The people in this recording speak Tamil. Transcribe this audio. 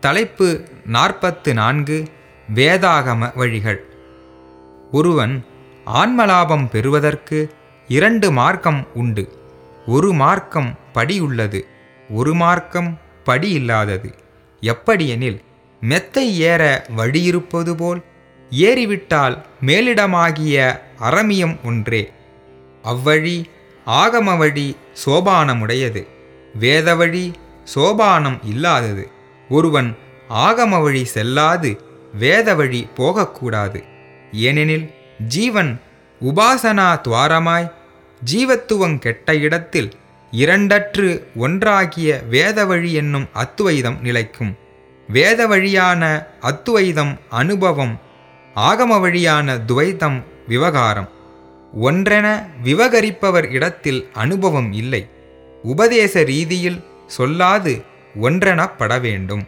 தலைப்பு நாற்பத்து நான்கு வேதாகம வழிகள். ஒருவன் ஆன்மலாபம் பெறுவதற்கு இரண்டு மார்க்கம் உண்டு. ஒரு மார்க்கம் படி உள்ளது ஒரு மார்க்கம் படி இல்லாதது எப்படியெனில் மெத்தை ஏற வழியிருப்பது போல் ஏறிவிட்டால் மேலிடமாகிய அரமியம் ஒன்றே. அவ்வழி ஆகம வழி சோபானமுடையது வேத வழி சோபானம் இல்லாதது. ஒருவன் ஆகம வழி செல்லாது வேத வழி போகக்கூடாது. ஏனெனில் ஜீவன் உபாசனா துவாரமாய் ஜீவத்துவம் கெட்ட இடத்தில் இரண்டற்று ஒன்றாகிய வேத வழி என்னும் அத்துவைதம் நிலைக்கும். வேத வழியான அத்துவைதம் அனுபவம் ஆகம வழியான துவைதம் விவகாரம். ஒன்றென விவகரிப்பவர் இடத்தில் அனுபவம் இல்லை உபதேச ரீதியில் சொல்லாது ஒன்றெனப்பட வேண்டும்